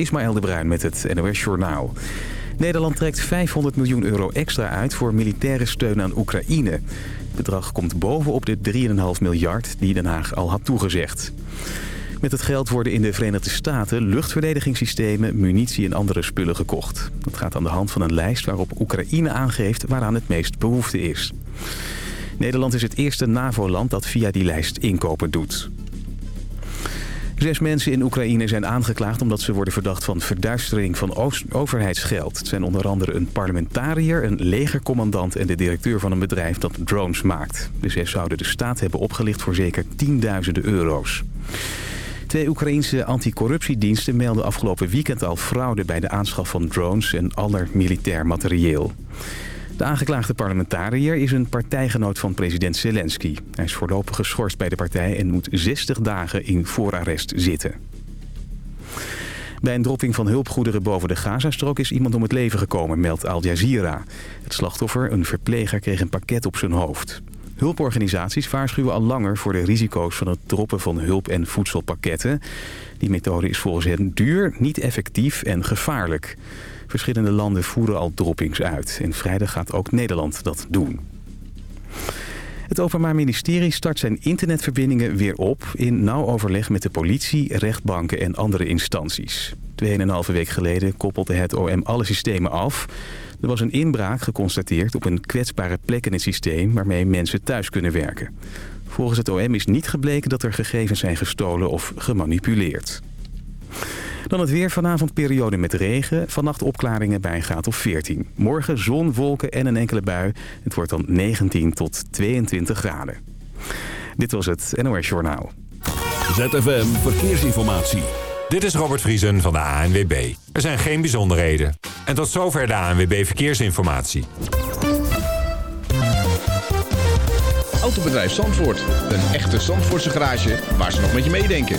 Ismaël de Bruin met het NOS Journaal. Nederland trekt 500 miljoen euro extra uit voor militaire steun aan Oekraïne. Het bedrag komt bovenop de 3,5 miljard die Den Haag al had toegezegd. Met het geld worden in de Verenigde Staten luchtverdedigingssystemen, munitie en andere spullen gekocht. Dat gaat aan de hand van een lijst waarop Oekraïne aangeeft waaraan het meest behoefte is. Nederland is het eerste NAVO-land dat via die lijst inkopen doet. Zes mensen in Oekraïne zijn aangeklaagd omdat ze worden verdacht van verduistering van overheidsgeld. Het zijn onder andere een parlementariër, een legercommandant en de directeur van een bedrijf dat drones maakt. De zes zouden de staat hebben opgelicht voor zeker tienduizenden euro's. Twee Oekraïense anticorruptiediensten melden afgelopen weekend al fraude bij de aanschaf van drones en ander militair materieel. De aangeklaagde parlementariër is een partijgenoot van president Zelensky. Hij is voorlopig geschorst bij de partij en moet 60 dagen in voorarrest zitten. Bij een dropping van hulpgoederen boven de Gazastrook is iemand om het leven gekomen, meldt Al Jazeera. Het slachtoffer, een verpleger, kreeg een pakket op zijn hoofd. Hulporganisaties waarschuwen al langer voor de risico's van het droppen van hulp- en voedselpakketten. Die methode is volgens hen duur, niet effectief en gevaarlijk. Verschillende landen voeren al droppings uit. En vrijdag gaat ook Nederland dat doen. Het Openbaar Ministerie start zijn internetverbindingen weer op... in nauw overleg met de politie, rechtbanken en andere instanties. Tweeënhalve week geleden koppelde het OM alle systemen af. Er was een inbraak geconstateerd op een kwetsbare plek in het systeem... waarmee mensen thuis kunnen werken. Volgens het OM is niet gebleken dat er gegevens zijn gestolen of gemanipuleerd. Dan het weer vanavond periode met regen. Vannacht opklaringen bij een graad of 14. Morgen zon, wolken en een enkele bui. Het wordt dan 19 tot 22 graden. Dit was het NOS Journaal. ZFM Verkeersinformatie. Dit is Robert Vriesen van de ANWB. Er zijn geen bijzonderheden. En tot zover de ANWB Verkeersinformatie. Autobedrijf Zandvoort. Een echte Zandvoortse garage waar ze nog met je meedenken.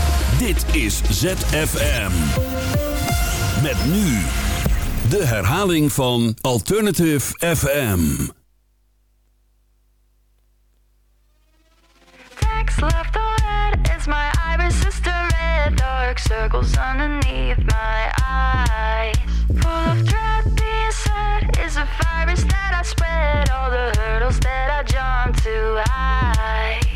Dit is ZFM. Met nu de herhaling van Alternative FM. Text left on red is my iris sister red dark circles underneath my eyes full of dread being said is a virus that I spread all the hurdles that I jump to high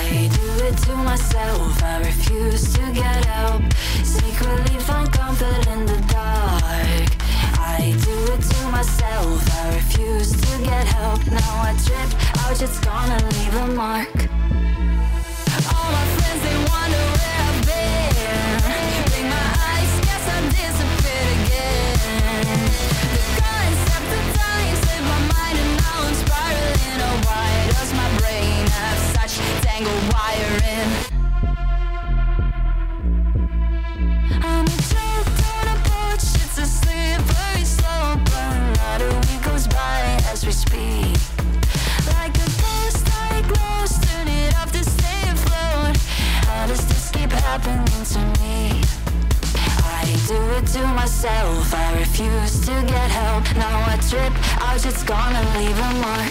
I do it to myself. I refuse to get help. Secretly find comfort in the dark. I do it to myself. I refuse to get help. Now I it's gonna leave a mark trip, I was just gonna leave a mark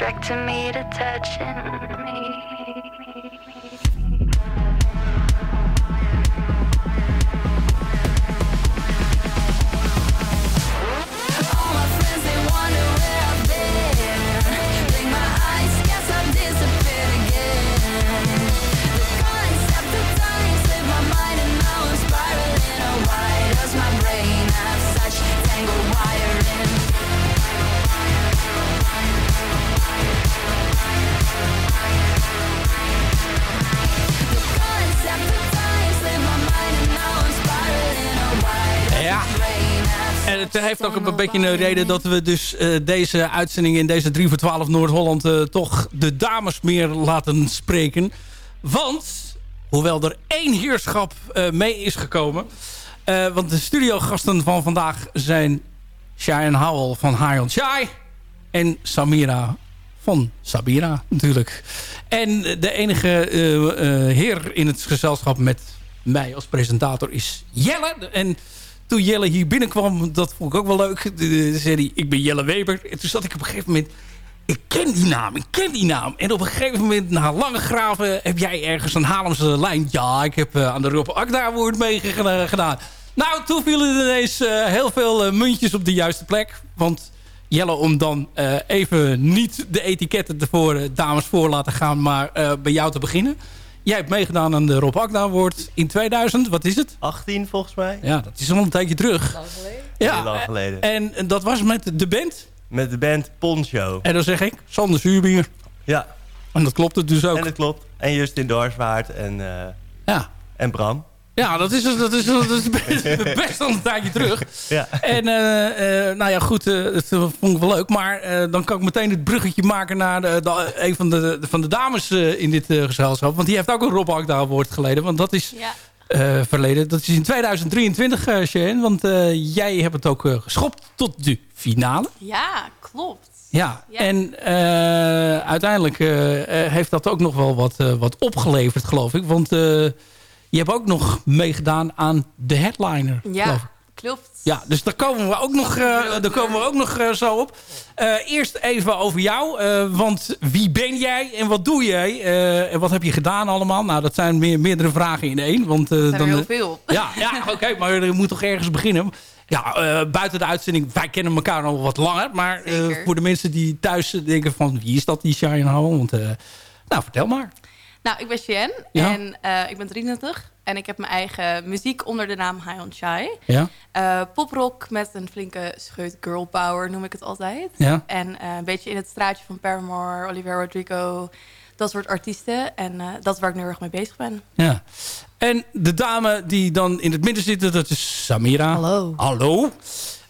distracting me, detaching me. Heeft ook een beetje een reden dat we dus eh, deze uitzending in deze 3 voor 12 Noord-Holland eh, toch de dames meer laten spreken. Want, hoewel er één heerschap eh, mee is gekomen. eh, want de studiogasten van vandaag zijn Cheyenne Howell van High on Shy. En Samira van Sabira natuurlijk. En de enige eh, eh, heer in het gezelschap met mij als presentator is Jelle. En toen Jelle hier binnenkwam, dat vond ik ook wel leuk. Zei hij, ik ben Jelle Weber. En toen zat ik op een gegeven moment... Ik ken die naam, ik ken die naam. En op een gegeven moment, na lange graven... heb jij ergens een Haarlemse lijn. Ja, ik heb eh, aan de Rob Akda Award meegedaan. Nou, toen vielen er ineens eh, heel veel eh, muntjes op de juiste plek. Want Jelle, om dan even niet de etiketten ervoor dames voor laten gaan... maar bij jou te beginnen. Jij hebt meegedaan aan de Rob Akda Award in 2000. Wat is het? 18 volgens mij. Ja, dat is al een tijdje terug. Ja, Heel lang geleden. En, en dat was met de band. Met de band Poncho. En dan zeg ik, Sander Zuurbier. Ja, En dat klopt het dus ook. en dat klopt. En Justin Doorswaard en, eh, Ja. en Bram. Ja, dat is, dat is, dat is best, best al een tijdje terug. Ja. En eh, eh, nou ja, goed, eh, dat vond ik wel leuk. Maar eh, dan kan ik meteen het bruggetje maken naar de, de- een van de, van de dames eh, in dit eh, gezelschap. Want die heeft ook een Rob Akda Award geleden. Want dat is Ja. eh, verleden. Dat is in 2023, eh Shane. Want eh, jij hebt het ook geschopt tot de finale. ja, klopt. Ja, Ja. en eh, uiteindelijk heeft dat ook nog wel wat, eh, wat opgeleverd, geloof ik. Want eh, je hebt ook nog meegedaan aan de headliner, Ja, klopt. Ja, dus daar komen we ook nog, eh, daar komen we ook nog eh, zo op. Eh, eerst even over jou. want wie ben jij en wat doe jij? En wat heb je gedaan allemaal? Nou, dat zijn meer, meerdere vragen in één. Want, dan, heel veel. ja, ja oké, maar je moet toch ergens beginnen. Ja, buiten de uitzending, wij kennen elkaar al wat langer. Maar voor de mensen die thuis denken van... wie is dat, die Cheyenne Howell? Want, nou, vertel maar. Nou, ik ben Cheyenne Ja. en eh, ik ben 23. En ik heb mijn eigen muziek onder de naam High on Shy. Ja, Eh, poprock met een flinke scheut girl power noem ik het altijd. ja, En eh, een beetje in het straatje van Paramore, Olivia Rodrigo, dat soort artiesten. En eh, dat is waar ik nu erg mee bezig ben. ja. En de dame die dan in het midden zit, dat is Samira. Hallo. Hallo.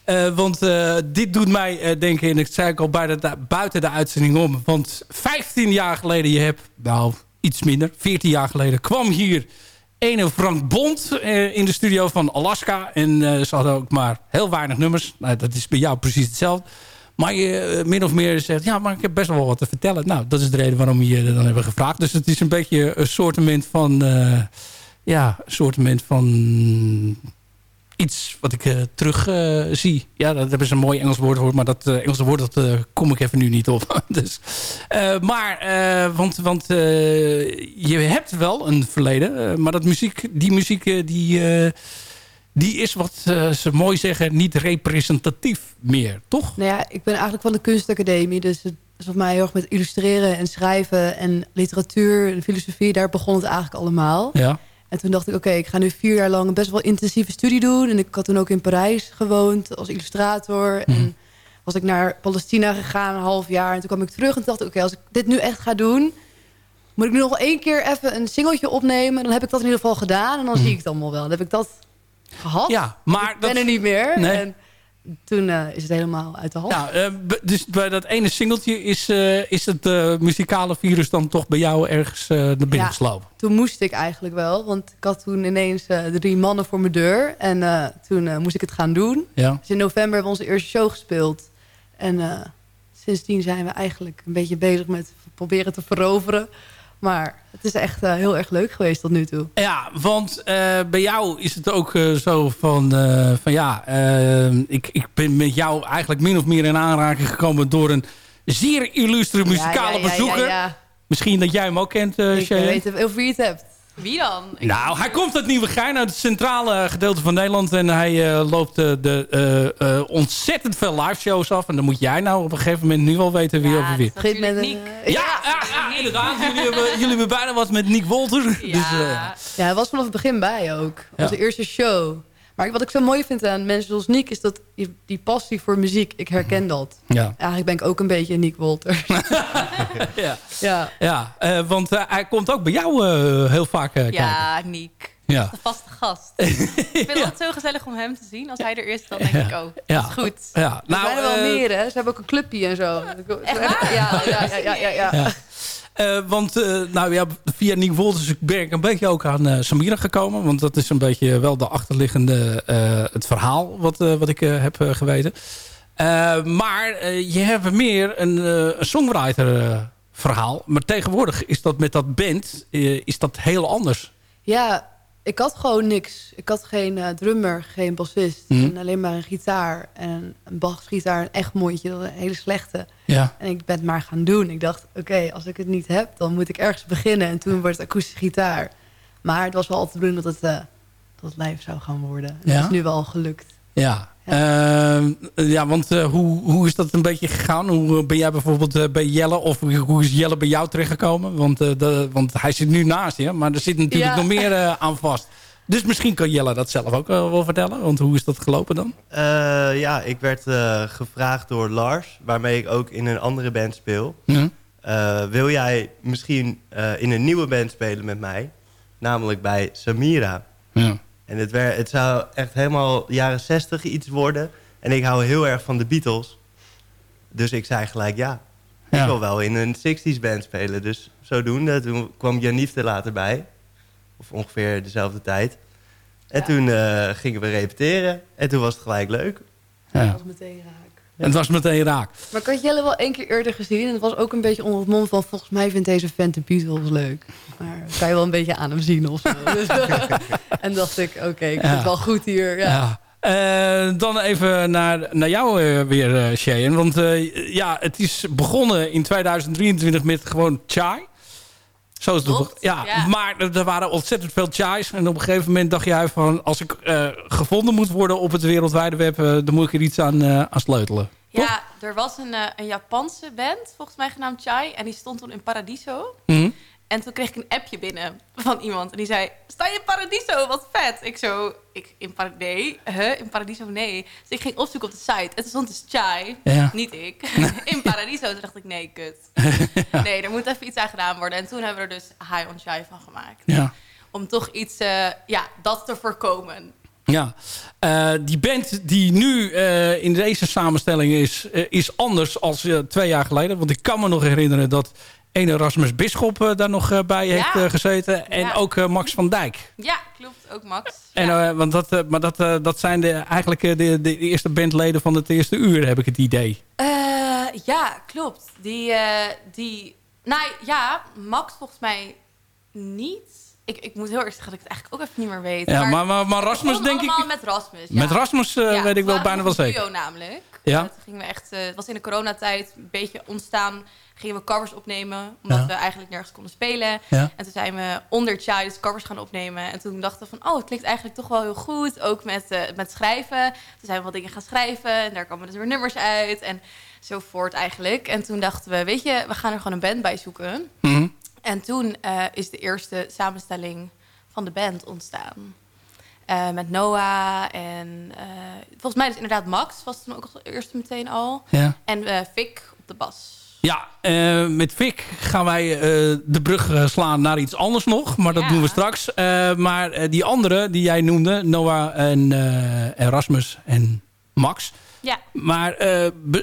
Eh, want eh, dit doet mij eh, denken, en ik zei ik al buiten de, buiten de uitzending om. Want 15 jaar geleden, je hebt, nou iets minder, 14 jaar geleden, kwam hier ene Frank Bond eh, in de studio van Alaska. En eh, ze hadden ook maar heel weinig nummers. Nou, dat is bij jou precies hetzelfde. Maar je eh, min of meer zegt, ja, maar ik heb best wel wat te vertellen. Nou, dat is de reden waarom we je dan hebben gevraagd. Dus het is een beetje een soortement van, ja, een soortement van iets wat ik eh, terug eh, zie. Ja, dat hebben ze een mooi Engels woord voor, maar dat eh, Engelse woord dat, kom ik even nu niet op. dus, maar, want, want je hebt wel een verleden, maar dat muziek, die muziek die, die is wat ze mooi zeggen niet representatief meer, toch? Nou ja, ik ben eigenlijk van de kunstacademie. Dus het is voor mij heel erg met illustreren en schrijven en literatuur en filosofie. Daar begon het eigenlijk allemaal. Ja, En toen dacht ik, oké, ik ga nu vier jaar lang een best wel intensieve studie doen. En ik had toen ook in Parijs gewoond als illustrator. Mhm. En was ik naar Palestina gegaan een half jaar. En toen kwam ik terug en toen dacht ik, oké, als ik dit nu echt ga doen... moet ik nu nog wel één keer even een singeltje opnemen. Dan heb ik dat in ieder geval gedaan. En dan zie ik het allemaal wel. Dan heb ik dat gehad. Mhm. ja maar ik ben dat... er niet meer. Nee. En toen eh, is het helemaal uit de hand. Ja, eh, dus bij dat ene singeltje is, eh, is het muzikale virus dan toch bij jou ergens naar binnen Ja. geslopen? Toen moest ik eigenlijk wel. Want ik had toen ineens drie mannen voor mijn deur. En toen moest ik het gaan doen. Ja. Dus in november hebben we onze eerste show gespeeld. En sindsdien zijn we eigenlijk een beetje bezig met proberen te veroveren. Maar het is echt eh, heel erg leuk geweest tot nu toe. Ja, want eh, bij jou is het ook eh, zo van, van ja, ik, ik ben met jou eigenlijk min of meer in aanraking gekomen door een zeer illustre muzikale Ja, ja, ja, bezoeker. Ja, ja. Misschien dat jij hem ook kent, eh Ik weet wie je het hebt. Wie dan? Ik- Nou, hij komt uit Nieuwegein, uit het centrale gedeelte van Nederland. En hij eh, loopt eh, de, eh, eh, ontzettend veel live shows af. En dan moet jij nou op een gegeven moment nu wel weten wie Ja, over wie. dat Begint met Niek. Ja, ja, ja, inderdaad. Jullie hebben, jullie hebben bijna wat met Nick Wolter. Dus, eh, Ja, Ja, hij was vanaf het begin bij ook. Ja. Onze eerste show. Maar wat ik zo mooi vind aan mensen zoals Niek... is dat die, passie voor muziek, ik herken dat. ja. Eigenlijk ben ik ook een beetje Niek Wolter. ja. ja. Ja, eh, want eh, hij komt ook bij jou eh, heel vaak. eh, kijken. ja Niek. Ja. De vaste gast. ik vind het altijd zo gezellig om hem te zien. Als hij er is, dan denk ik, oh, Ja. dat is goed. Ja, Nou, er zijn er wel meer, hè? Ze hebben ook een clubje en zo. Echt waar? Ja, ja, ja, ja, Eh, want eh, nou ja, via Nick Wolters ben ik een beetje ook aan eh, Samira gekomen. Want dat is een beetje wel de achterliggende het verhaal wat, wat ik heb geweten. Maar je hebt meer een, een songwriter verhaal. Maar tegenwoordig is dat met dat band is dat heel anders. Ja, ik had gewoon niks. Ik had geen eh, drummer, geen bassist. Mhm. En alleen maar een gitaar. En een basgitaar, een echt was een hele slechte. Ja. En ik ben het maar gaan doen. Ik dacht, oké, als ik het niet heb, dan moet ik ergens beginnen. En toen wordt het akoestische gitaar. Maar het was wel altijd de bedoeling dat het, eh, dat het live zou gaan worden. En Ja? Dat is nu wel gelukt. Ja, Ehm, ja want eh, hoe, hoe is dat een beetje gegaan? Hoe eh, ben jij bijvoorbeeld eh, bij Jelle of hoe- is Jelle bij jou terechtgekomen? Want, eh, de, want hij zit nu naast je, maar er zit natuurlijk Ja. nog meer aan vast. Dus misschien kan Jelle dat zelf ook wel vertellen. Want hoe is dat gelopen dan? Eh, ja, ik werd eh, gevraagd door Lars, waarmee ik ook in een andere band speel. Ja. Eh, wil jij misschien eh, in een nieuwe band spelen met mij? Namelijk bij Samira. Ja. En het, wer- het zou echt helemaal jaren 60 iets worden. En ik hou heel erg van de Beatles. Dus ik zei gelijk ja. Ja. Ik wil wel in een 60s band spelen. Dus zodoende. Toen kwam Janief er later bij. Of ongeveer dezelfde tijd. En toen eh, gingen we repeteren. En toen was het gelijk leuk. Ja. Dat was meteen raak. En het was meteen raak. Maar ik had Jelle wel één keer eerder gezien. En het was ook een beetje onder het mond van... volgens mij vindt deze vent de Beatles leuk. Maar kan je wel een beetje aan hem zien of zo. Dus, en dacht ik, oké, ik vind het wel goed hier. Ja. Eh, dan even naar, naar jou eh, weer, eh Cheyenne. Want ja, het is begonnen in 2023 met gewoon chai. Zo is het? Ja, ja. maar er, waren ontzettend veel chais. En op een gegeven moment dacht jij van... als ik eh, gevonden moet worden op het wereldwijde web... eh, dan moet ik er iets aan, eh, aan sleutelen. Toch? Ja, er was een, een Japanse band, volgens mij genaamd Chai. En die stond toen in Paradiso. Mhm. En toen kreeg ik een appje binnen van iemand. En die zei, sta je in Paradiso? Wat vet. Ik zo, ik, in Paradiso? Nee. Huh? In Paradiso? Nee. Dus ik ging opzoeken op de site. En toen stond dus Chai, Ja. niet ik, in Paradiso. Toen dacht ik, nee, kut. Nee, er moet even iets aan gedaan worden. En toen hebben we er dus High on Chai van gemaakt. Ja. Om toch iets, eh, ja, dat te voorkomen. Ja, Eh, die band die nu eh, in deze samenstelling is, is anders als twee jaar geleden. Want ik kan me nog herinneren dat ene Rasmus Bisschop eh, daar nog eh, bij heeft Ja. eh, gezeten. En Ja. ook Max van Dijk. Ja, klopt. Ook Max. En, ja. want dat, maar dat, dat zijn de, eigenlijk de, de eerste bandleden van het eerste uur, heb ik het idee. Ja, klopt. Die, die... Nou ja, Max volgens mij niet. Ik, ik moet heel erg zeggen dat ik het eigenlijk ook even niet meer weet. Ja, maar, maar, maar Rasmus denk ik... met Rasmus. ja. Met Rasmus Ja, weet ik we wel bijna wel een zeker. namelijk. Ja? Gingen we echt, het was in de coronatijd een beetje ontstaan. Gingen we covers opnemen, omdat Ja. we eigenlijk nergens konden spelen. Ja. En toen zijn we onder Chai dus covers gaan opnemen. En toen dachten we van, oh, het klinkt eigenlijk toch wel heel goed. Ook met, eh, met schrijven. Toen zijn we wat dingen gaan schrijven. En daar kwamen dus weer nummers uit. En zo voort eigenlijk. En toen dachten we, weet je, we gaan er gewoon een band bij zoeken. Mhm. En toen eh, is de eerste samenstelling van de band ontstaan. Eh, met Noah en volgens mij is inderdaad Max was toen ook als eerste meteen al. Ja. En Fik op de bas. Ja, eh, met Vic gaan wij eh, de brug eh, slaan naar iets anders nog. Maar dat Ja. doen we straks. Maar die andere die jij noemde, Noah en Erasmus en Max. Ja, Maar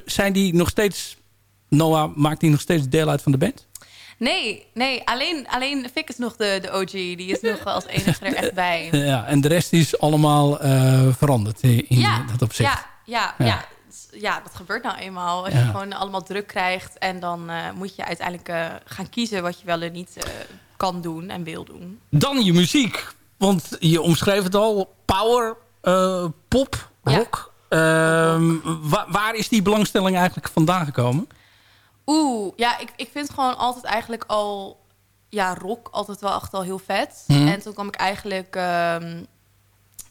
zijn die nog steeds... Noah, maakt die nog steeds deel uit van de band? nee, nee, alleen, alleen Fik is nog de, de OG. Die is nog als enige er echt bij. Ja, en de rest is allemaal veranderd in, in ja, dat opzicht. Ja, ja, Ja. ja. Ja, dat gebeurt nou eenmaal. Als Ja. je gewoon allemaal druk krijgt... en dan eh, moet je uiteindelijk eh, gaan kiezen... wat je wel en niet eh, kan doen en wil doen. Dan je muziek. Want je omschreef het al. Power, eh, pop, Ja. rock. Ehm, wa- waar is die belangstelling eigenlijk vandaan gekomen? Oeh, ja, ik, ik vind gewoon altijd eigenlijk al... Ja, rock altijd wel echt al heel vet. Mhm. En toen kwam ik eigenlijk ehm,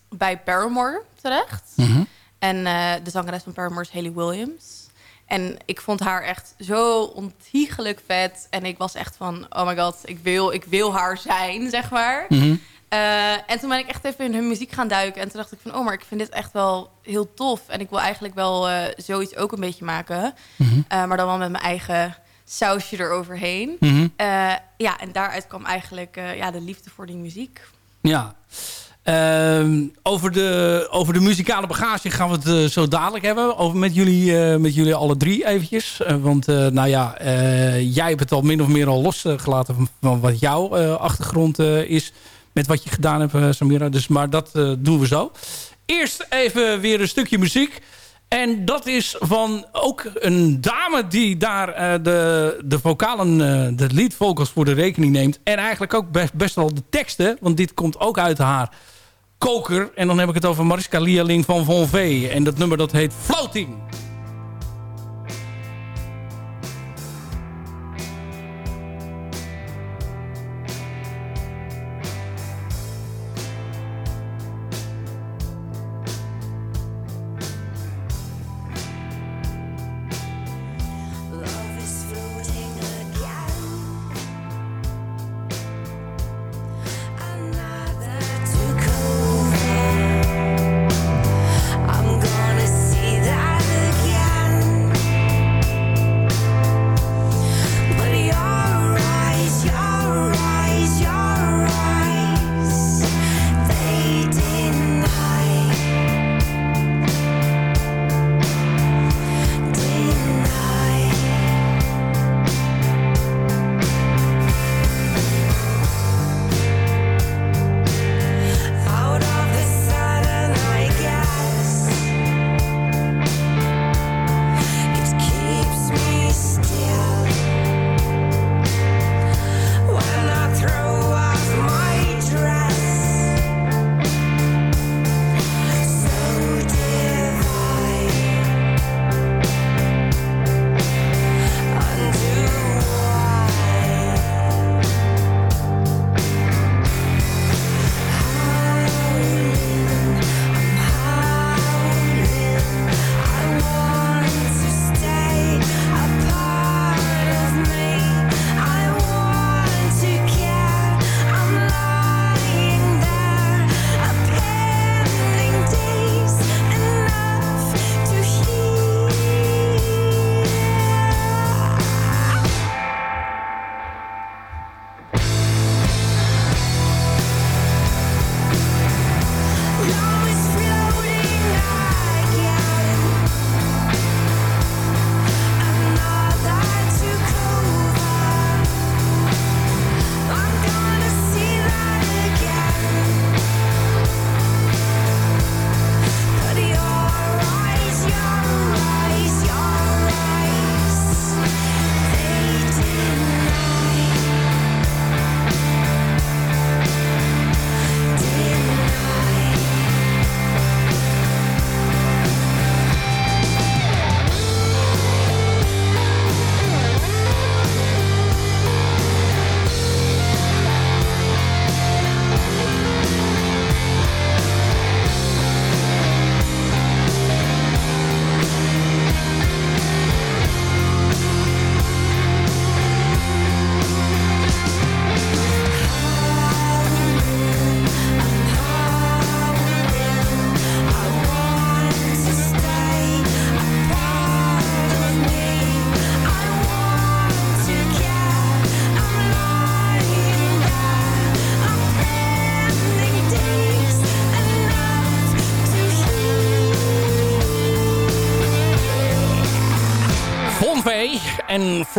bij Paramore terecht. Mhm. En eh, de zangeres van Paramore is Haley Williams. En ik vond haar echt zo ontiegelijk vet. En ik was echt van, oh my god, ik wil, ik wil haar zijn, zeg maar. Mhm. Eh, en toen ben ik echt even in hun muziek gaan duiken. En toen dacht ik van, oh, maar ik vind dit echt wel heel tof. En ik wil eigenlijk wel eh, zoiets ook een beetje maken. Mhm. Eh, maar dan wel met mijn eigen sausje eroverheen. Mhm. Ja, en daaruit kwam eigenlijk ja, de liefde voor die muziek. Ja. Ehm, over, de, over de muzikale bagage gaan we het eh, zo dadelijk hebben. Over met jullie, eh, met jullie alle drie eventjes. Eh, want nou ja, jij hebt het al min of meer al losgelaten van, wat jouw achtergrond is. Met wat je gedaan hebt, Samira. Dus, maar dat doen we zo. Eerst even weer een stukje muziek. En dat is van ook een dame die daar de, de vocalen, de lead vocals voor de rekening neemt. En eigenlijk ook best, best wel de teksten. Want dit komt ook uit haar koker. En dan heb ik het over Mariska Lierling van Von V. En dat nummer dat heet Floating.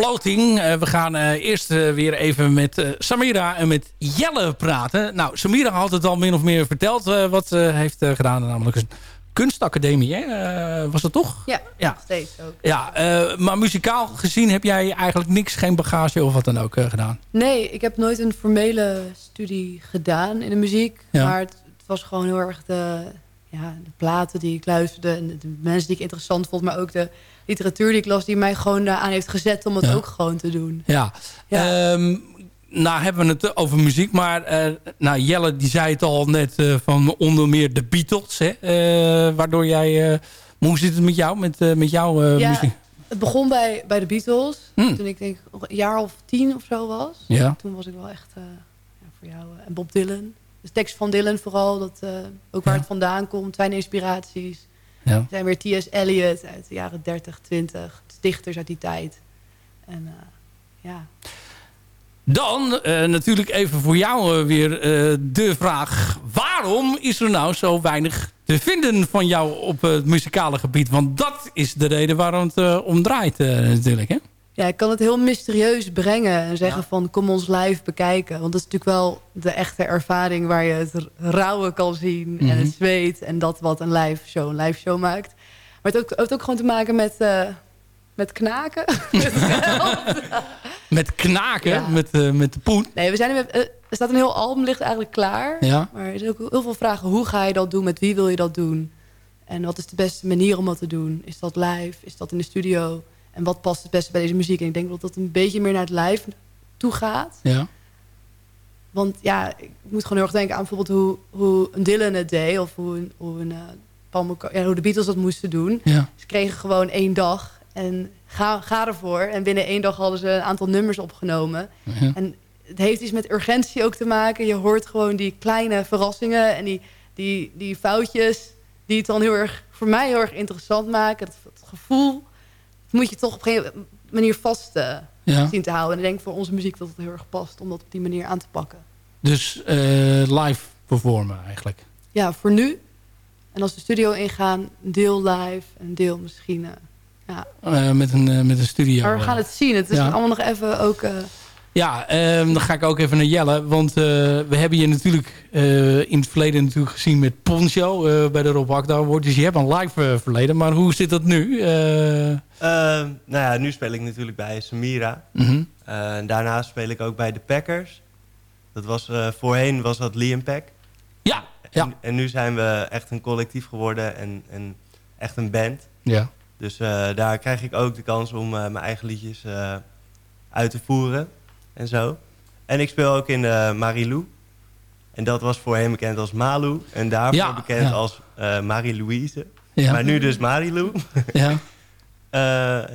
Eh, we gaan eh, eerst eh, weer even met Samira en met Jelle praten. Nou, Samira had het al min of meer verteld wat ze heeft gedaan. Namelijk een kunstacademie, hè? Was dat toch? Ja, Ja. steeds ook. Ja, maar muzikaal gezien heb jij eigenlijk niks, geen bagage of wat dan ook gedaan. Nee, ik heb nooit een formele studie gedaan in de muziek. Ja. Maar het, het was gewoon heel erg de, ja, de platen die ik luisterde... en de, de mensen die ik interessant vond... maar ook de literatuur die ik las... die mij gewoon aan heeft gezet om het Ja. ook gewoon te doen. Ja. Ja. Ehm, nou hebben we het over muziek, maar eh, nou, Jelle die zei het al net eh, van onder meer de Beatles. Hè, eh, waardoor jij, hoe zit het met jou, met, met jouw Ja, muziek? Het begon bij, bij de Beatles. Hmm. Toen ik denk een jaar of tien of zo was. Ja. Toen was ik wel echt voor jou. en Bob Dylan. De tekst van Dylan vooral. Dat, ook waar Ja. het vandaan komt. Zijn inspiraties. Ja. Er zijn weer T.S. Eliot uit de jaren 30, 20. Dichters uit die tijd. En eh, ja. Dan eh, natuurlijk even voor jou eh, weer de vraag... waarom is er nou zo weinig te vinden van jou op het muzikale gebied? Want dat is de reden waarom het om draait eh, natuurlijk, hè? Ja, ik kan het heel mysterieus brengen en zeggen van kom ons live bekijken. Want dat is natuurlijk wel de echte ervaring waar je het rauwe kan zien en Mhm. het zweet. En dat wat een live show een live show maakt. Maar het ook, het heeft ook gewoon te maken met, eh, met knaken. Met knaken, Ja. met, eh, met de poen. nee, we zijn er, eh, er staat een heel album ligt eigenlijk klaar. Ja. Maar er zijn ook heel veel vragen. Hoe ga je dat doen? Met wie wil je dat doen? En wat is de beste manier om dat te doen? Is dat live? Is dat in de studio? En wat past het beste bij deze muziek? En ik denk dat dat een beetje meer naar het live toe gaat. Ja. Want ja, ik moet gewoon heel erg denken aan bijvoorbeeld hoe, hoe een Dylan het deed. Of hoe, een, hoe, een, eh, Paul ja, hoe de Beatles dat moesten doen. Ja. Ze kregen gewoon één dag. En ga, ga ervoor. En binnen één dag hadden ze een aantal nummers opgenomen. Ja. En het heeft iets met urgentie ook te maken. Je hoort gewoon die kleine verrassingen en die, die, die foutjes... die het dan heel erg, voor mij heel erg interessant maken. Het, het gevoel moet je toch op een manier vast eh, Ja. zien te houden. En ik denk voor onze muziek dat het heel erg past om dat op die manier aan te pakken. Dus eh, live performen eigenlijk. Ja, voor nu. En als we de studio ingaan, deel live, een deel misschien... eh, ja. Met, een, met een studio. Maar we gaan het zien. Het is Ja. allemaal nog even ook... Ja, ehm, dan ga ik ook even naar Jelle. Want eh, we hebben je natuurlijk eh, in het verleden natuurlijk gezien met Poncho eh, bij de Rob Akda Award. Dus je hebt een live verleden. Maar hoe zit dat nu? Eh, Ehm, nou ja, nu speel ik natuurlijk bij Samira. en daarnaast speel ik ook bij de Packers. Dat was, voorheen was dat Liam Pack. Ja, ja. En, en nu zijn we echt een collectief geworden en, en echt een band. Ja. Dus daar krijg ik ook de kans om mijn eigen liedjes uit te voeren en zo. En ik speel ook in uh, Marilou. En dat was voorheen bekend als Malu. En daarvoor Ja, bekend ja. als eh Marie-Louise. Ja. Maar nu dus Marilou. Ja. Eh,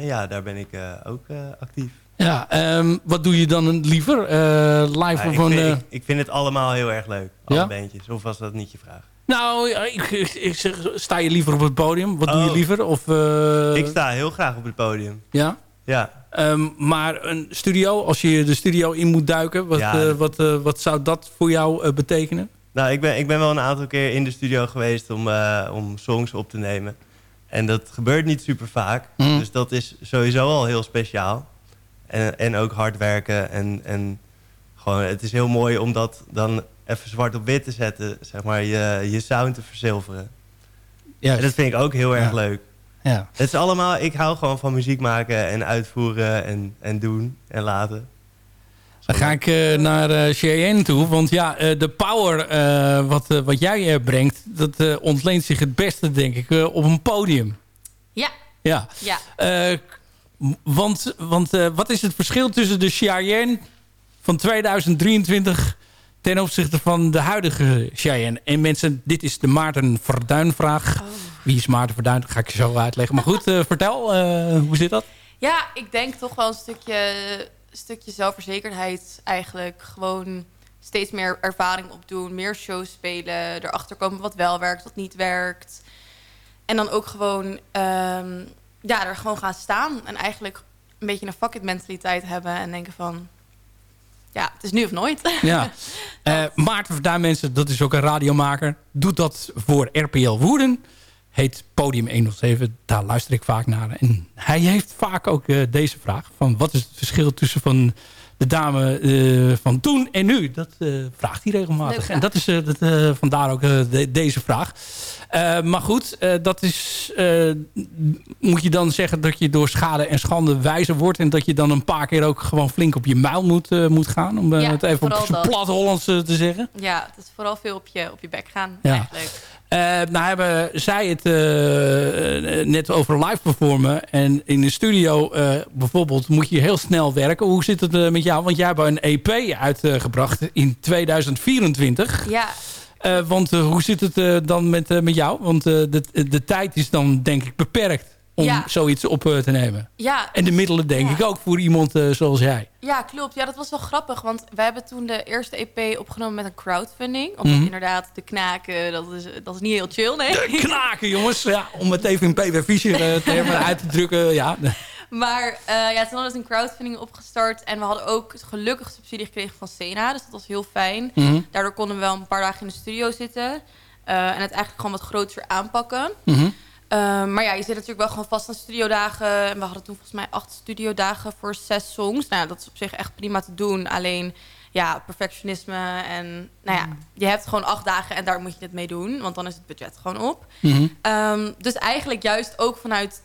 ja, daar ben ik eh, ook eh, actief. Ja, ehm, wat doe je dan liever? Eh, live Ja, of ik, vind, eh, ik, ik vind het allemaal heel erg leuk. Alle bandjes. Of was dat niet je vraag? Nou, ik, zeg, sta je liever op het podium? Wat doe je Oh. liever? Of, eh, ik sta heel graag op het podium. Ja? Ja. Ehm, maar een studio, als je de studio in moet duiken... wat, Ja. eh, wat, eh, wat zou dat voor jou eh, betekenen? Nou, ik ben, ik ben wel een aantal keer in de studio geweest om, om songs op te nemen. En dat gebeurt niet super vaak. Mhm. Dus dat is sowieso al heel speciaal. En, en ook hard werken. En, en gewoon, het is heel mooi om dat dan even zwart op wit te zetten. Zeg maar, je, je sound te verzilveren. Ja, En dat vind ik ook heel erg Ja. leuk. Ja. Het is allemaal, ik hou gewoon van muziek maken en uitvoeren en, en doen en laten. Dan ga ik eh, naar eh Cheyenne toe. Want ja, eh, de power eh, wat, wat jij brengt... dat eh, ontleent zich het beste, denk ik, eh, op een podium. Ja, Ja. ja. Eh, want want eh, wat is het verschil tussen de Cheyenne van 2023... ten opzichte van de huidige Cheyenne? En mensen, dit is de Maarten Verduin vraag. Wie is Maarten Verduin? Dat ga ik je zo uitleggen. Maar goed, eh, vertel, eh, hoe zit dat? Ja, ik denk toch wel een stukje, stukje zelfverzekerdheid eigenlijk. Gewoon steeds meer ervaring opdoen, meer shows spelen, erachter komen wat wel werkt, wat niet werkt. En dan ook gewoon, ehm, ja, er gewoon gaan staan en eigenlijk een beetje een fuck it mentaliteit hebben en denken van, ja, het is nu of nooit. Ja. Eh, Maarten Verduin, mensen, dat is ook een radiomaker. Doet dat voor RPL Woerden. Heet Podium 107. Daar luister ik vaak naar. En hij heeft vaak ook eh, deze vraag. Van wat is het verschil tussen van de dame eh, van toen en nu? Dat vraagt hij regelmatig. En dat is dat, vandaar ook de- deze vraag. Eh, maar goed, eh, dat is, eh, moet je dan zeggen dat je door schade en schande wijzer wordt... en dat je dan een paar keer ook gewoon flink op je muil moet, moet gaan... om Ja, het even op plat Hollands te zeggen. Ja, het is vooral veel op je, op je bek gaan Ja. eigenlijk. Nou hebben zij het net over live performen. En in de studio bijvoorbeeld moet je heel snel werken. Hoe zit het met jou? Want jij hebt een EP uitgebracht in 2024. Ja, want eh, hoe zit het eh, dan met, eh, met jou? Want eh, de, de tijd is dan denk ik beperkt om Ja. zoiets op eh, te nemen. ja. En de middelen denk Ja. ik ook voor iemand eh, zoals jij. Ja, klopt. Ja, dat was wel grappig. Want wij hebben toen de eerste EP opgenomen met een crowdfunding. Omdat Mhm. inderdaad de knaken, dat is, dat is niet heel chill, nee. Knaken jongens, ja, om het even in PW Fischer eh, termen uit te drukken. Ja. Maar eh, ja, toen hadden we een crowdfunding opgestart. En we hadden ook gelukkig subsidie gekregen van Sena. Dus dat was heel fijn. Mhm. Daardoor konden we wel een paar dagen in de studio zitten. eh, en het eigenlijk gewoon wat groter aanpakken. Mhm. Eh, maar ja, je zit natuurlijk wel gewoon vast aan studiodagen. En we hadden toen volgens mij acht studiodagen voor zes songs. Nou, dat is op zich echt prima te doen. Alleen, ja, perfectionisme. En nou ja, je hebt gewoon acht dagen en daar moet je het mee doen. Want dan is het budget gewoon op. Mhm. Ehm, dus eigenlijk juist ook vanuit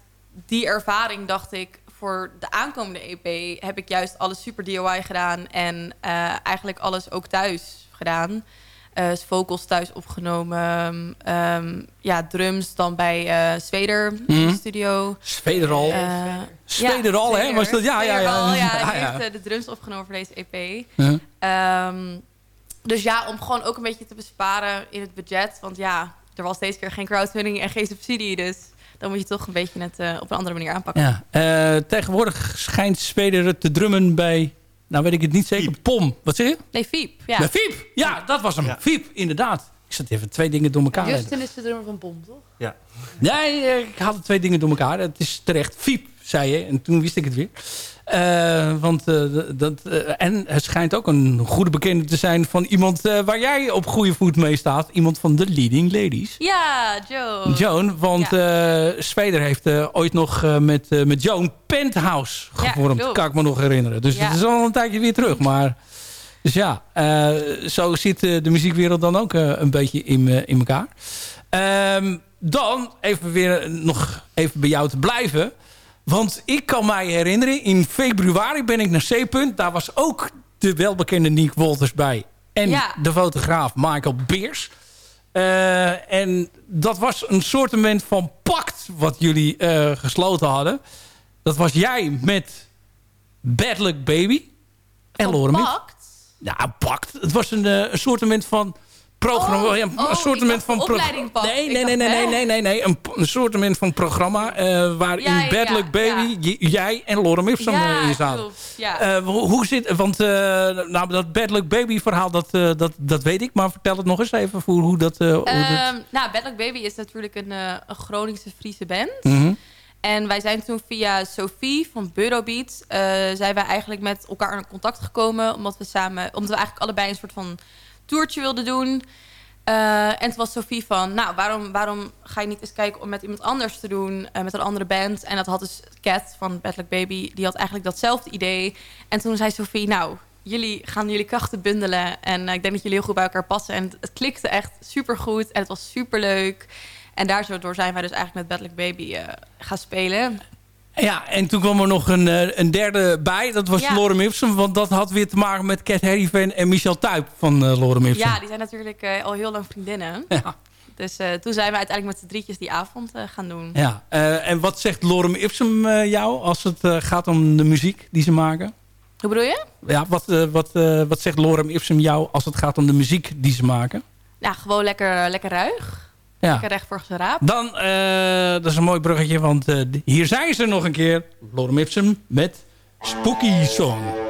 die ervaring dacht ik... voor de aankomende EP heb ik juist alles super DIY gedaan... en eh, eigenlijk alles ook thuis gedaan. Eh, dus vocals thuis opgenomen. ehm, ja, drums dan bij eh Zweder in Mhm. de studio. Zwederal. Eh, Zwederal, hè? Zweder. Was dat? Ja, ja, ja. Ja. Ja, die ja. heeft eh, de drums opgenomen voor deze EP. Ja. Ehm, dus ja, om gewoon ook een beetje te besparen in het budget. Want ja, er was deze keer geen crowdfunding en geen subsidie. Dus dan moet je toch een beetje het eh, op een andere manier aanpakken. Ja. Eh, tegenwoordig schijnt Zweder te drummen bij... Nou weet ik het niet zeker. POM. Wat zeg je? Nee, Fiep. Ja. Bij Fiep. Ja, dat was hem. Fiep, inderdaad. Ik zat even twee dingen door elkaar. Justin is de drummer van Bom, toch? Ja. Nee, eh, ik haalde twee dingen door elkaar. Het is terecht. Fiep, zei je. En toen wist ik het weer. Eh, want, eh, dat, eh, en het schijnt ook een goede bekende te zijn van iemand waar jij op goede voet mee staat. Iemand van de Leading Ladies. Ja, Joe. Joan, want Zweder heeft ooit nog met, met Joan Penthouse Ja, gevormd. kan ik me nog herinneren. Dus Ja. het is al een tijdje weer terug. Maar, dus ja, zo zit de muziekwereld dan ook een beetje in, in elkaar. Ehm, dan even weer nog even bij jou te blijven. Want ik kan mij herinneren, in februari ben ik naar C-punt. Daar was ook de welbekende Nick Wolters bij. En Ja. de fotograaf Michael Beers. Eh, en dat was een soortement van pact wat jullie eh, gesloten hadden. Dat was jij met Bad Luck Baby en Lorem Ipsum. Pact? Ja, pact. Het was een, eh, een soortement van programma. Oh, ja, oh, een dacht van opleiding. Nee, nee, nee, nee, nee, nee, nee, nee. Een, een soortement van programma eh, waarin Ja, ja, Bad ja, Luck Baby, jij en Lorem Ipsum Ja, eh, in zaten. Eh, hoe, zit Want uh, nou, dat Bad Luck Baby verhaal, dat, uh, dat, dat weet ik. Maar vertel het nog eens even voor hoe dat... Uh, hoe dat... Um, nou, Bad Luck Baby is natuurlijk een, uh, een Groningse Friese band. Mm -hmm. En wij zijn toen via Sophie van Bureaubeat... Uh, zijn wij eigenlijk met elkaar in contact gekomen. Omdat we samen... Omdat we eigenlijk allebei een soort van toertje wilden doen. Uh, en toen was Sophie van... Nou, waarom, waarom ga je niet eens kijken om met iemand anders te doen? met een andere band. En dat had dus Cat van Bad Luck Baby. Die had eigenlijk datzelfde idee. En toen zei Sophie... Nou, jullie gaan jullie krachten bundelen. En ik denk dat jullie heel goed bij elkaar passen. En het klikte echt super goed. En het was super leuk. En daardoor zijn wij dus eigenlijk met Bad Luck Baby gaan spelen. Ja, en toen kwam er nog een, een derde bij. Dat was ja. Lorem Ipsum. Want dat had weer te maken met Cat Harryvan en Michel Tuyp van uh, Lorem Ipsum. Ja, die zijn natuurlijk uh, al heel lang vriendinnen. Ja. Dus toen zijn we uiteindelijk met z'n drietjes die avond gaan doen. Ja, en wat zegt Lorem Ipsum jou als het gaat om de muziek die ze maken? Hoe bedoel je? Ja, wat, wat, wat zegt Lorem Ipsum jou als het gaat om de muziek die ze maken? Ja, gewoon lekker, lekker ruig. Ja. Lekker recht voor raap. Dan, uh, dat is een mooi bruggetje, want uh, hier zijn ze nog een keer. Lorem Ipsum met Spooky Song.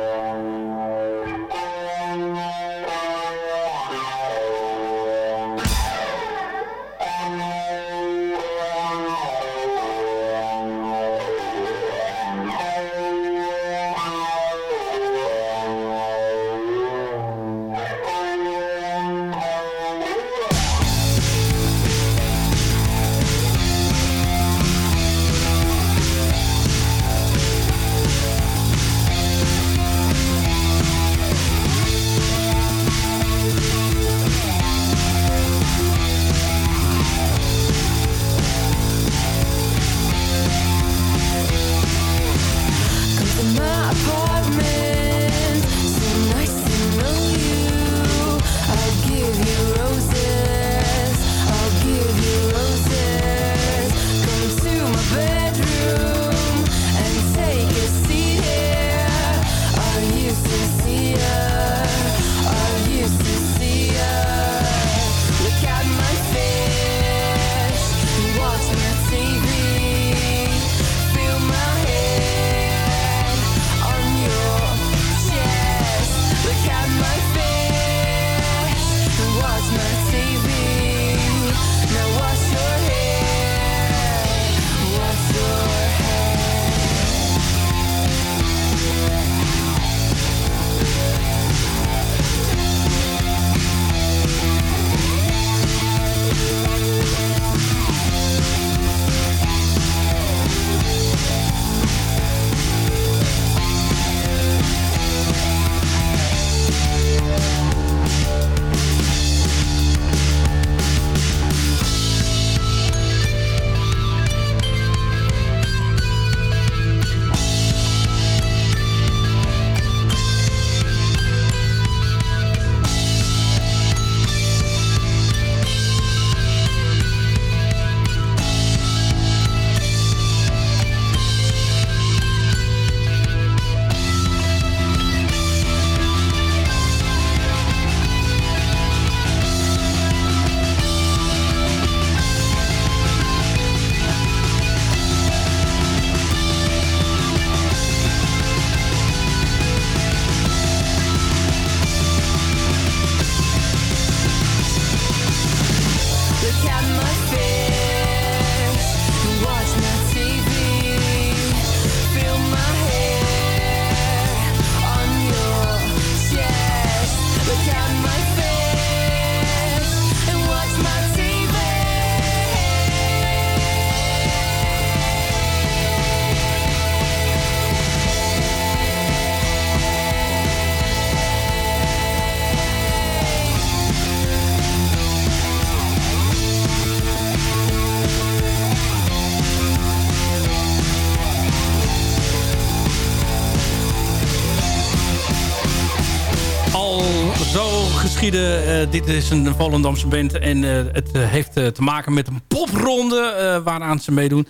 Geschieden. Eh, dit is een Volendamse band en eh, het eh, heeft te maken met een popronde waaraan ze meedoen.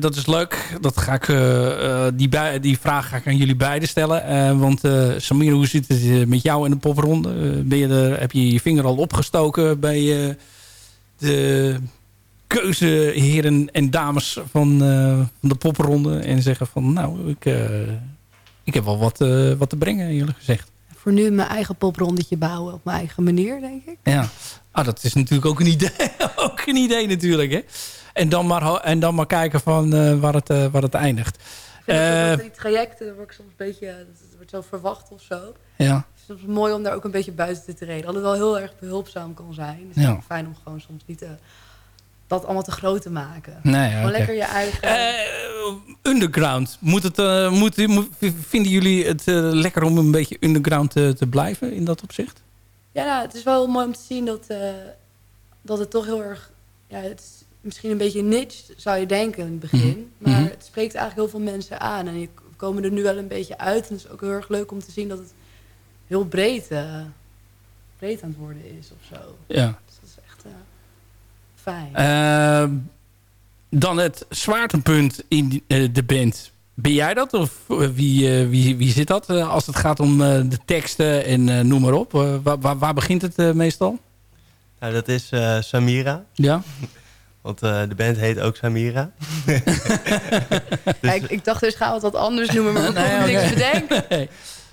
Dat is leuk. Dat ga ik, die, die vraag ga ik aan jullie beiden stellen. Want Samir, hoe zit het met jou in de popronde? Ben je er, heb je je vinger al opgestoken bij de keuzeheren en dames van, van de popronde? En zeggen van, nou, ik, ik heb wel wat, wat te brengen, eerlijk gezegd. Voor nu mijn eigen poprondetje bouwen op mijn eigen manier, denk ik. Ja, ah, dat is natuurlijk ook een idee, ook een idee natuurlijk. Hè? En, dan maar, en dan maar kijken van, eh, waar, het, eh, waar het eindigt. Dat die trajecten, daar word ik soms een beetje, dat wordt zo verwacht of zo. ja, Het is soms mooi om daar ook een beetje buiten te treden. Wel heel erg behulpzaam kan zijn. Dus het Ja. is ook fijn om gewoon soms niet te, dat allemaal te groot te maken. nee, Gewoon lekker je eigen... Eh, underground. Moet het, eh, moet, moet- vinden jullie het eh, lekker om een beetje underground te, te blijven in dat opzicht? Ja, nou, het is wel mooi om te zien dat, eh, dat het toch heel erg... Ja, het is misschien een beetje niche, zou je denken in het begin. Mhm. Maar Mhm. het spreekt eigenlijk heel veel mensen aan. En je komen er nu wel een beetje uit. En het is ook heel erg leuk om te zien dat het heel breed, eh, breed aan het worden is of zo. Ja. Dus dat is echt eh, fijn. Eh, dan het zwaartepunt in eh, de band. Ben jij dat? Of eh, wie, eh, wie, wie zit dat? als het gaat om eh, de teksten en eh, noem maar op. Waar, waar, waar begint het meestal? Nou, dat is eh, Samira. Ja? Want eh, de band heet ook Samira. Ja, ik, ik dacht dus gaan we het wat anders noemen, maar we Nee, konden niks bedenken. Nee.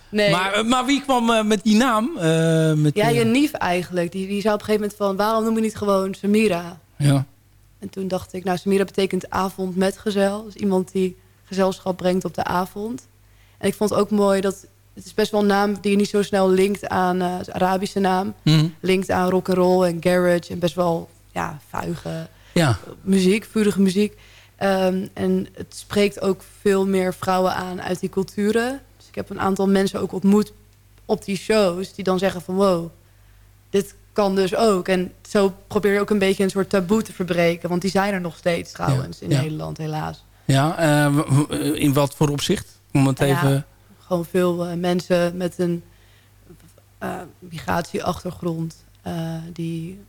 Nee. Maar, maar wie kwam met die naam? Eh, met ja, die- je nief eigenlijk. Die, die zei op een gegeven moment van... waarom noem je niet gewoon Samira? Ja. En toen dacht ik, nou, Samira betekent avond met gezel. Dus iemand die gezelschap brengt op de avond. En ik vond het ook mooi dat... Het is best wel een naam die je niet zo snel linkt aan... het Arabische naam. Mhm. Linkt aan rock and roll en garage. En best wel, ja, vuige ja. muziek, vurige muziek. Ehm, en het spreekt ook veel meer vrouwen aan uit die culturen. Dus ik heb een aantal mensen ook ontmoet op die shows... die dan zeggen van wow, dit kan dus ook. En zo probeer je ook een beetje een soort taboe te verbreken. Want die zijn er nog steeds trouwens in ja. Nederland helaas. Ja, eh, w- in wat voor opzicht? Om het Ja, even... Gewoon veel eh, mensen met een eh, migratieachtergrond... eh, die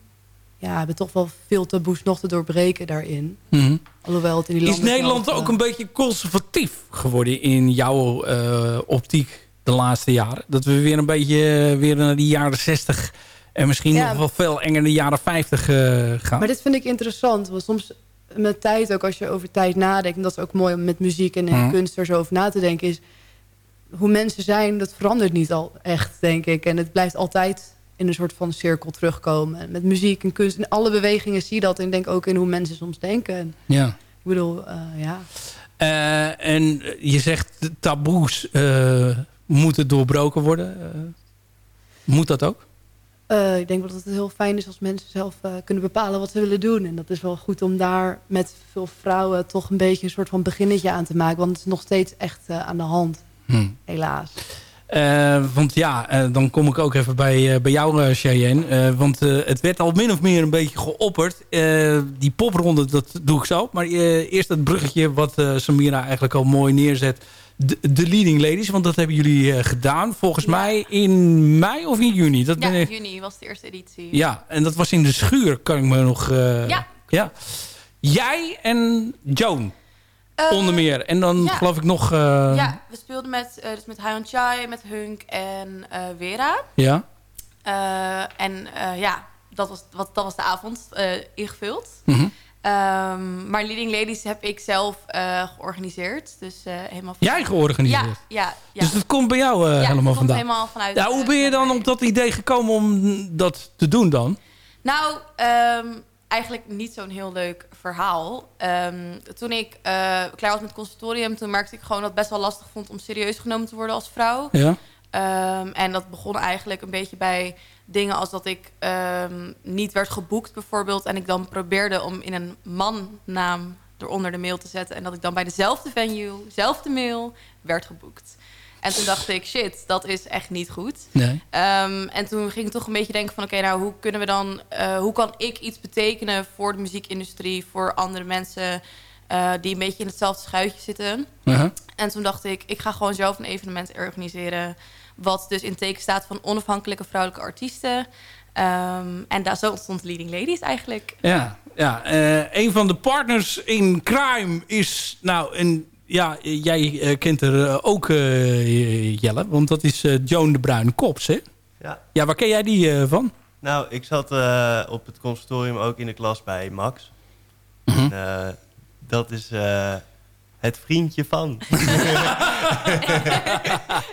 ja, hebben toch wel veel taboes nog te doorbreken daarin. Mhm. Alhoewel het in die Is landen Nederland zelf, ook eh, een beetje conservatief geworden in jouw eh, optiek de laatste jaren? Dat we weer een beetje eh, weer naar die jaren 60 en misschien Ja. nog wel veel enger de jaren 50 eh, gaan? Maar dit vind ik interessant. Want soms met tijd ook, als je over tijd nadenkt... en dat is ook mooi om met muziek en, en Mhm. kunst er zo over na te denken... is hoe mensen zijn, dat verandert niet al echt, denk ik. En het blijft altijd in een soort van cirkel terugkomen. En met muziek en kunst, in alle bewegingen zie je dat. En ik denk ook in hoe mensen soms denken. En Ja. ik bedoel, eh, ja... Eh, en je zegt de taboes eh, moeten doorbroken worden. Eh, moet dat ook? Eh, ik denk wel dat het heel fijn is als mensen zelf eh, kunnen bepalen wat ze willen doen. En dat is wel goed om daar met veel vrouwen toch een beetje een soort van beginnetje aan te maken. Want het is nog steeds echt eh, aan de hand, Hm. helaas. Want ja, dan kom ik ook even bij, bij jou, Cheyenne. Want het werd al min of meer een beetje geopperd. Die popronde, dat doe ik zo. Maar eerst het bruggetje wat Samira eigenlijk al mooi neerzet. De, de Leading Ladies, want dat hebben jullie eh, gedaan. Volgens Ja. mij in mei of in juni. Dat Ja, ik- juni was de eerste editie. ja, en dat was in de schuur, kan ik me nog... eh, Ja. ja. Jij en Joan, Eh, onder meer. En dan ja. geloof ik nog... eh, Ja, we speelden met, dus met Hayon Chai, met Hunk en Vera. ja. En ja, dat was, wat, dat was de avond ingevuld. Mhm. Ehm, maar Leading Ladies heb ik zelf eh, georganiseerd. Dus eh, helemaal Jij georganiseerd? Ja, ja, ja. Dus dat komt bij jou eh, Ja, helemaal vandaan? helemaal vanuit. Ja, hoe ben je dan op dat idee gekomen om dat te doen dan? Nou, ehm, eigenlijk niet zo'n heel leuk verhaal. Ehm, toen ik klaar was met het conservatorium... toen merkte ik gewoon dat het best wel lastig vond... om serieus genomen te worden als vrouw. Ja. En dat begon eigenlijk een beetje bij dingen als dat ik ehm, niet werd geboekt bijvoorbeeld. En ik dan probeerde om in een mannaam eronder de mail te zetten. En dat ik dan bij dezelfde venue, dezelfde mail, werd geboekt. En toen dacht ik, shit, dat is echt niet goed. Nee. Ehm, en toen ging ik toch een beetje denken van... oké, nou, hoe kunnen we dan... eh, hoe kan ik iets betekenen voor de muziekindustrie... voor andere mensen eh, die een beetje in hetzelfde schuitje zitten. En toen dacht ik, ik ga gewoon zelf een evenement organiseren. Wat dus in teken staat van onafhankelijke vrouwelijke artiesten. Ehm, en daar zo ontstond Leading Ladies eigenlijk. Ja, ja eh, een van de partners in crime is... Nou, een, ja, jij eh, kent er eh, ook, eh, Jelle. Want dat is eh, Joan de Bruin Kops, hè? Ja. Ja, waar ken jij die eh, van? Nou, ik zat eh, op het conservatorium ook in de klas bij Max. Mhm. En, eh, dat is eh, het vriendje van.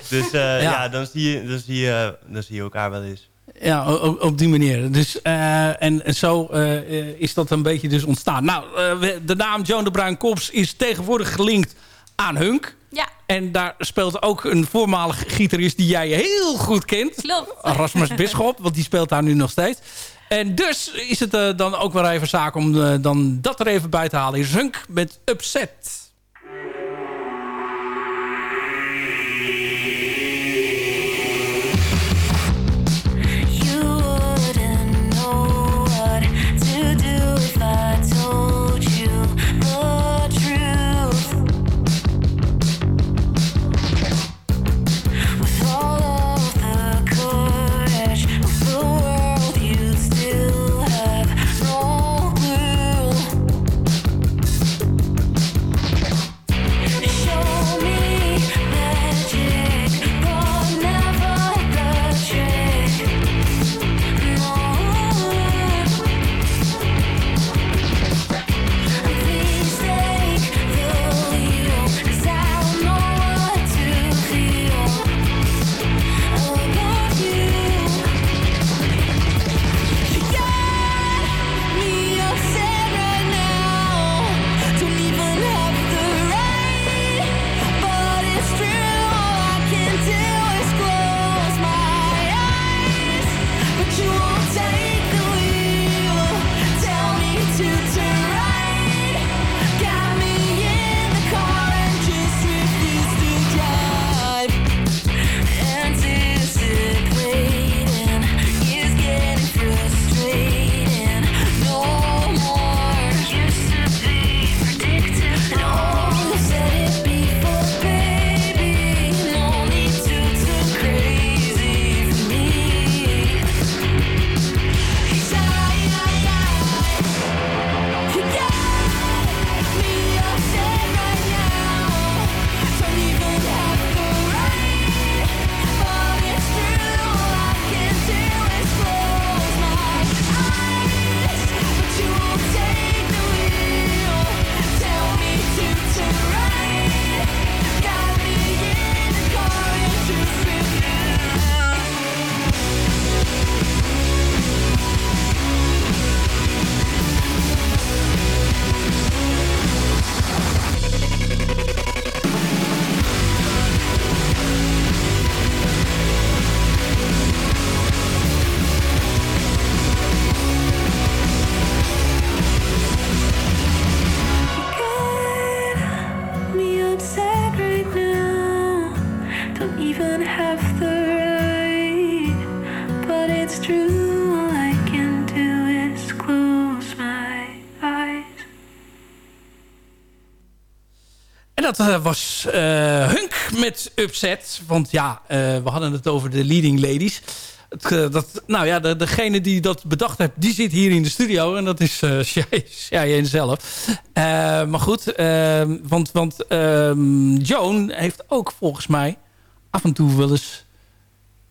dus eh, ja. dan, zie je, dan, zie je, dan zie je elkaar wel eens. Ja, o- o- op die manier. Dus, eh, en, en zo eh, is dat een beetje dus ontstaan. Nou, de naam Joan de Bruin Kops is tegenwoordig gelinkt aan Hunk. Ja, En daar speelt ook een voormalig gitarist die jij heel goed kent. klopt. Rasmus Bisschop, want die speelt daar nu nog steeds. En dus is het dan ook wel even zaak om dan dat er even bij te halen. Is Hunk met Upset. Dat eh, was eh, Hunk met Upset. Want ja, eh, we hadden het over de leading ladies. Het, dat, nou ja, de, degene die dat bedacht heeft, die zit hier in de studio. En dat is eh Cheyenne zelf. Maar goed, eh, want, want ehm, Joan heeft ook volgens mij af en toe wel eens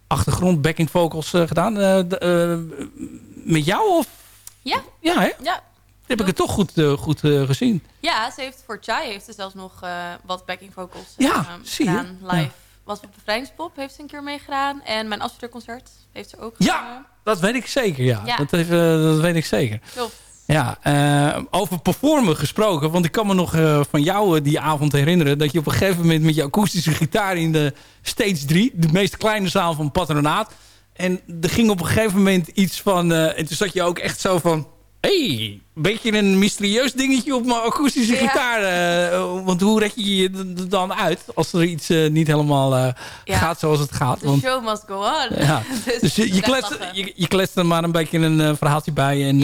achtergrond backing vocals gedaan. Met jou of? Ja, Ja, hè? ja. Heb ik het toch goed, eh, goed eh, gezien. Ja, ze heeft voor Chai heeft ze zelfs nog eh, wat backing vocals Ja, zie je. gedaan. Live. Ja. Was op de Vrijingspop, heeft ze een keer meegedaan. En mijn afstudeerconcert heeft ze ook Ja. gedaan. Dat weet ik zeker, ja. Ja. Dat, heeft, dat weet ik zeker. Klopt. Ja, over performen gesproken. Want ik kan me nog van jou die avond herinneren... dat je op een gegeven moment met je akoestische gitaar... in de Stage 3, de meest kleine zaal van Patronaat... en er ging op een gegeven moment iets van... en toen zat je ook echt zo van... hey, een beetje een mysterieus dingetje op mijn akoestische Ja. gitaar. eh, want hoe red je je dan uit als er iets eh, niet helemaal eh, Ja. gaat zoals het gaat? The Want, show must go on. ja. Dus je, je, echt kletst, je, je kletst er maar een beetje een verhaaltje bij en,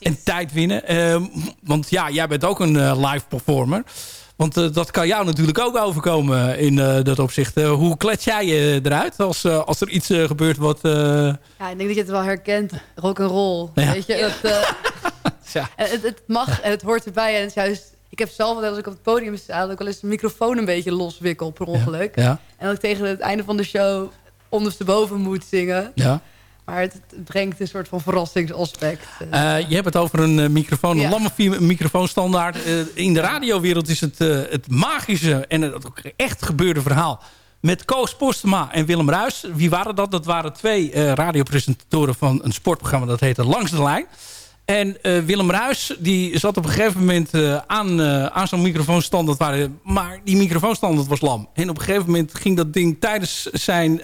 en tijd winnen. Eh, want ja, jij bent ook een live performer. Want eh, dat kan jou natuurlijk ook overkomen in eh, dat opzicht. Eh, hoe klets jij je eruit als, als er iets gebeurt wat... Ja, ik denk dat je het wel herkent. Rock and roll. Ja. Weet je, dat, ja. het, het mag en het hoort erbij. En het is juist, ik heb zelf als ik op het podium sta, dat ik wel eens de microfoon een beetje loswikkel per ongeluk. Ja, En dat ik tegen het einde van de show ondersteboven moet zingen. ja. Maar het, brengt een soort van verrassingsaspect. Eh, Eh, je hebt het over een eh, microfoon, een Ja. lamme microfoonstandaard. In de radiowereld is het, het magische en het ook echt gebeurde verhaal... met Koos Postema en Willem Ruis. Wie waren dat? Dat waren twee radiopresentatoren van een sportprogramma... dat heette Langs de Lijn. En eh, Willem Ruis die zat op een gegeven moment eh, aan, eh, aan zo'n microfoonstandaard. Waren, maar die microfoonstandaard was lam. En op een gegeven moment ging dat ding tijdens zijn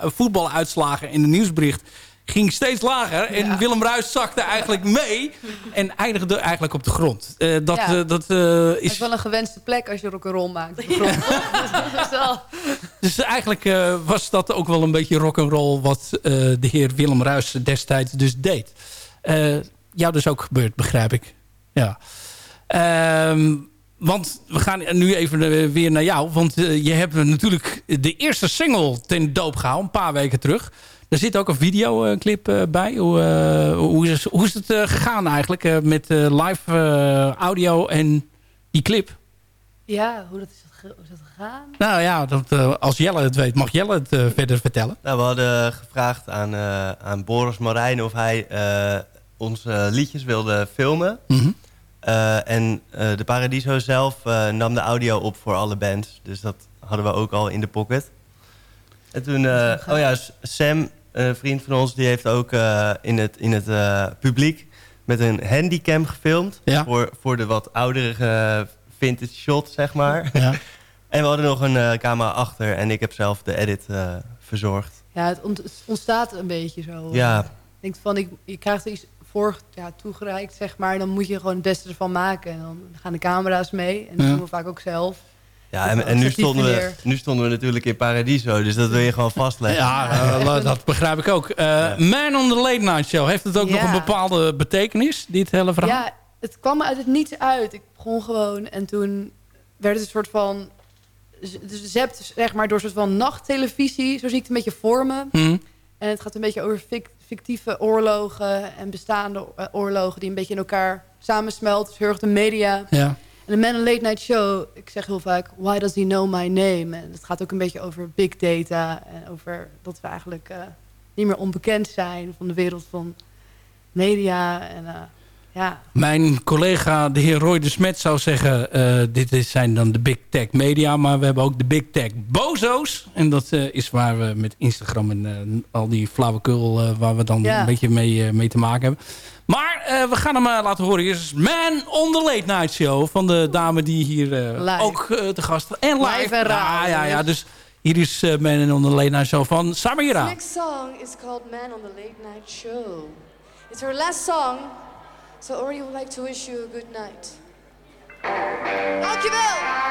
voetbaluitslagen in de nieuwsbericht ging steeds lager. En Ja. Willem Ruis zakte eigenlijk mee. En eindigde eigenlijk op de grond. Dat Ja. dat is is... wel een gewenste plek als je rock'n'roll maakt. is wel- Dus eigenlijk was dat ook wel een beetje rock'n'roll... wat de heer Willem Ruis destijds dus deed. Jou dus ook gebeurd, begrijp ik. Ja. Ehm, want we gaan nu even eh, weer naar jou. Want eh, je hebt natuurlijk de eerste single ten doop gehouden. Een paar weken terug. Er zit ook een videoclip eh, bij. Hoe, eh, hoe, is, hoe is het gegaan eigenlijk met eh, live audio en die clip? ja, hoe dat is, het ge- hoe is dat gegaan? Nou ja, dat, als Jelle het weet, mag Jelle het verder vertellen. Nou, we hadden gevraagd aan, eh, aan Boris Marijn of hij eh, onze liedjes wilde filmen. Mhm. Eh, en eh, de Paradiso zelf eh, nam de audio op voor alle bands. Dus dat hadden we ook al in de pocket. En toen, eh, oh ja, Sam, een vriend van ons, die heeft ook eh, in het, in het eh, publiek met een handycam gefilmd. Ja. Voor, voor de wat oudere vintage shot, zeg maar. Ja. en we hadden nog een eh, camera achter en ik heb zelf de edit eh, verzorgd. Ja, het ont- het ontstaat een beetje zo. Ja, Ik denk van, ik, je krijgt er iets voor ja, toegereikt, zeg maar. Dan moet je gewoon het beste ervan maken. En dan gaan de camera's mee. En dat Ja. doen we vaak ook zelf. Ja, en, en nu, stonden we, nu stonden we natuurlijk in Paradiso, dus dat wil je gewoon vastleggen. Ja, eh, dat begrijp ik ook. Eh, Man on the Late Night Show. Heeft het ook nog een bepaalde betekenis, dit hele verhaal? Ja, het kwam uit het niets uit. Ik begon gewoon en toen werd het een soort van... Dus hebt zeg maar door een soort van nachttelevisie, zo zie ik het een beetje vormen. Hm. En het gaat een beetje over fic- fictieve oorlogen en bestaande eh, oorlogen die een beetje in elkaar samensmelten. Dus heel erg de media. Ja. En de Man in Late Night Show, ik zeg heel vaak, why does he know my name? En het gaat ook een beetje over big data en over dat we eigenlijk eh, niet meer onbekend zijn van de wereld van media. En eh, ja, Mijn collega, de heer Roy de Smet, zou zeggen... eh, dit is, zijn dan de big tech media... maar we hebben ook de big tech bozo's. En dat eh, is waar we met Instagram en eh, al die flauwekul... eh, waar we dan Ja. een beetje mee, eh, mee te maken hebben. Maar eh, we gaan hem laten horen. Hier is Man on the Late Night Show... van de dame die hier eh, ook te gast... En live. Live en Ja, rauw, ja, ja. Dus hier is eh, Man on the Late Night Show van Samira. next song is called Man on the Late Night Show. It's her last song, so already would like to wish you a good night. Dankjewel!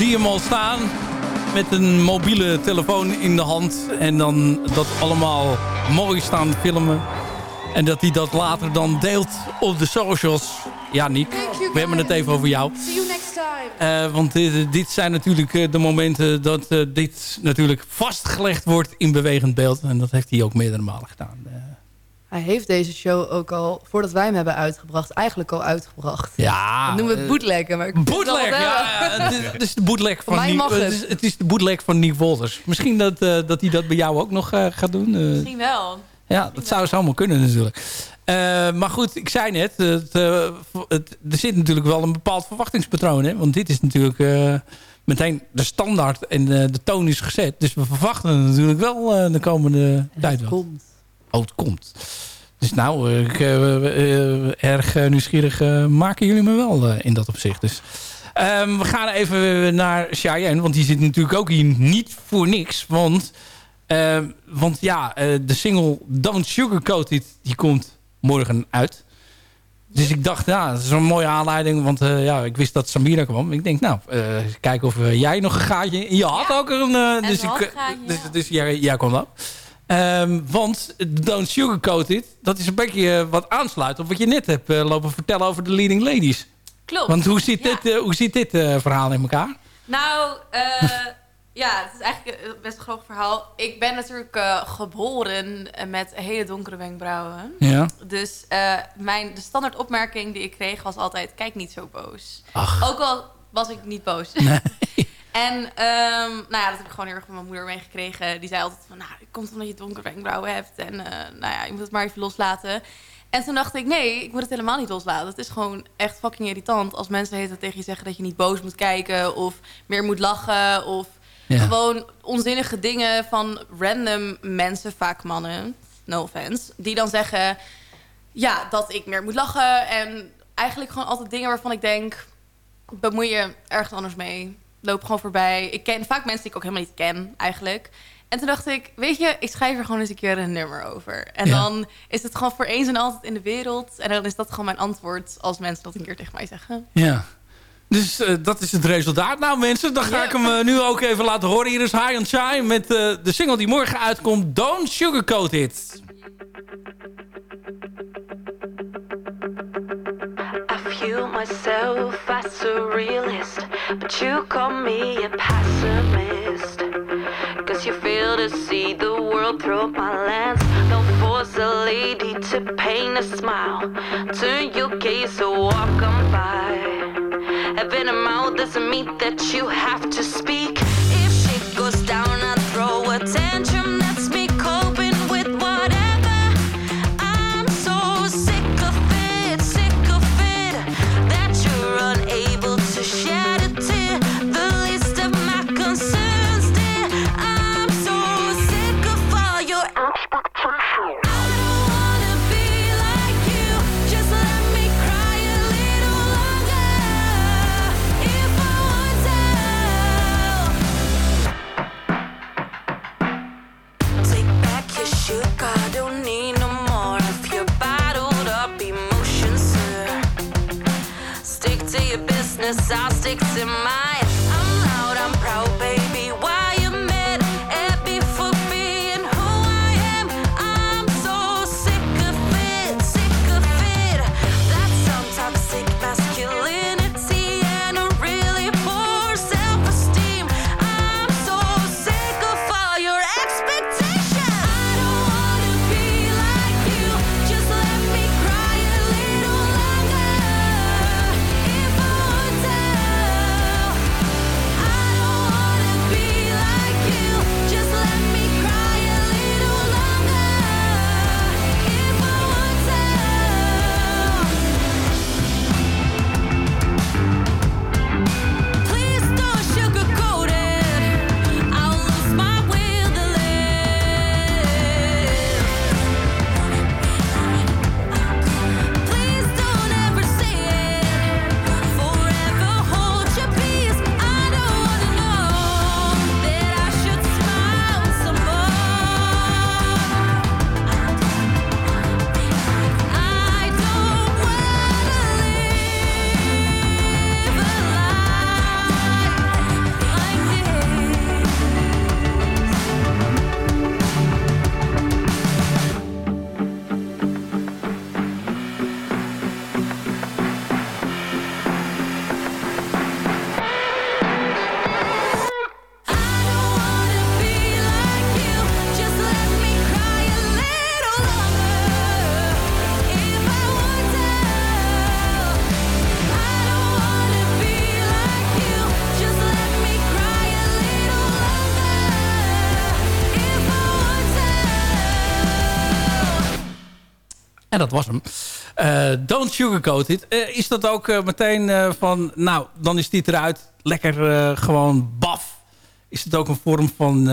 Zie hem al staan met een mobiele telefoon in de hand. En dan dat allemaal mooi staan filmen. En dat hij dat later dan deelt op de socials. Ja, Nick, we hebben het even over jou. See you next time. Eh, want dit, dit zijn natuurlijk eh, de momenten dat eh, dit natuurlijk vastgelegd wordt in bewegend beeld. En dat heeft hij ook meerdere malen gedaan. Hij heeft deze show ook al, voordat wij hem hebben uitgebracht, eigenlijk al uitgebracht. ja, Dat noemen we het eh, bootleggen. Maar ik vind het Bootleg, ja. het, is, het is de bootleg van mij Nick. het. het. is, het is de bootleg van Nick Wolters. Misschien dat, eh, dat hij dat bij jou ook nog eh, gaat doen. eh. Misschien wel. Ja, dat zou zomaar kunnen natuurlijk. Eh, maar goed, ik zei net, het, eh, het, er zit natuurlijk wel een bepaald verwachtingspatroon. Hè? Want dit is natuurlijk eh, meteen de standaard en de toon is gezet. Dus we verwachten het natuurlijk wel de komende tijd wel. Komt. Oh, het komt. Dus nou, eh, ik, eh, erg eh, nieuwsgierig maken jullie me wel in dat opzicht. Dus Ehm, we gaan even naar Cheyenne, want die zit natuurlijk ook hier niet voor niks. Want, ehm, want ja, de single Don't Sugarcoat It, die komt morgen uit. Dus ik dacht, ja, dat is een mooie aanleiding. Want ja, ik wist dat Samira kwam. Ik denk, nou, kijken of jij nog een gaatje... Je had Ja. ook een... En dus ik, dus, ja. dus jij, jij kwam ook. Ehm, want Don't Sugarcoat It, dat is een beetje eh, wat aansluit op wat je net hebt eh, lopen vertellen over de leading ladies. Klopt. Want hoe zit Ja. dit, eh, hoe zit dit verhaal in elkaar? Nou, ja, het is eigenlijk een best een groot verhaal. Ik ben natuurlijk geboren met hele donkere wenkbrauwen. Ja. Dus mijn, de standaard opmerking die ik kreeg was altijd... kijk niet zo boos. Ach. Ook al was ik niet boos. en ehm, nou ja, dat heb ik gewoon heel erg van mijn moeder meegekregen. Die zei altijd van, nou, het komt omdat je donkere wenkbrauwen hebt. En eh, nou ja, je moet het maar even loslaten. En toen dacht ik, nee, ik moet het helemaal niet loslaten. Het is gewoon echt fucking irritant als mensen tegen je zeggen... dat je niet boos moet kijken of meer moet lachen... of Ja. gewoon onzinnige dingen van random mensen, vaak mannen, no offense... die dan zeggen, ja, dat ik meer moet lachen. En eigenlijk gewoon altijd dingen waarvan ik denk... bemoei je ergens anders mee. Loop gewoon voorbij. Ik ken vaak mensen die ik ook helemaal niet ken, eigenlijk. En toen dacht ik, weet je, ik schrijf er gewoon eens een keer een nummer over. En Ja. dan is het gewoon voor eens en altijd in de wereld. En dan is dat gewoon mijn antwoord als mensen dat een keer tegen mij zeggen. Ja. Dus eh, dat is het resultaat. Nou mensen, dan ga Ja. ik hem eh, nu ook even laten horen. Hier is High and Shy met eh, de single die morgen uitkomt. Don't Sugarcoat It. Feel myself as a realist, but you call me a pessimist. Cause you fail to see the world through my lens. Don't force a lady to paint a smile. Turn your gaze or walk on by. Having a mouth doesn't mean that you have to speak. Dat was hem. Eh, don't sugarcoat it. Eh, is dat ook eh, meteen van... Nou, dan is dit eruit. Lekker gewoon baf. Is het ook een vorm van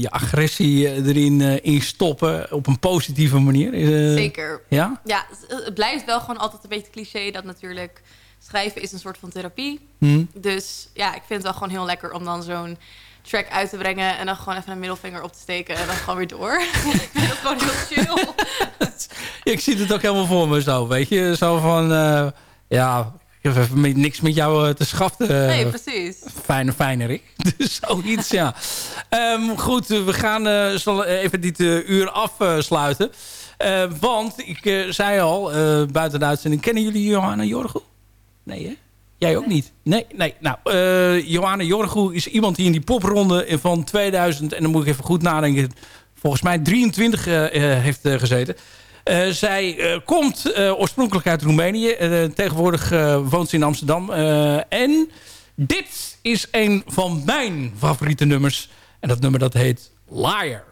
je agressie erin in stoppen? Op een positieve manier? Zeker. Ja? Ja, het, blijft wel gewoon altijd een beetje cliché dat natuurlijk schrijven is een soort van therapie. Hm. Dus ja, ik vind het wel gewoon heel lekker om dan zo'n track uit te brengen en dan gewoon even een middelvinger op te steken en dan gewoon weer door. ik vind dat gewoon heel chill. Ik zie het ook helemaal voor me zo, weet je. Zo van, eh, ja, ik heb even niks met jou eh, te schaften. eh, nee, precies. Fijne, fijne Rick. Dus zoiets, ja. Ehm, goed, we gaan eh, zal even dit uur afsluiten. Eh, want ik zei al, eh, buiten de uitzending... Kennen jullie Johanna Jorgo? Nee, hè? Jij ook niet? Nee, nee. Nou, eh Johanna Jorgo is iemand die in die popronde van 2000... en dan moet ik even goed nadenken... volgens mij 23 eh, eh, heeft gezeten... Zij komt oorspronkelijk uit Roemenië. Tegenwoordig woont ze in Amsterdam. En dit is een van mijn favoriete nummers. En dat nummer dat heet Liar.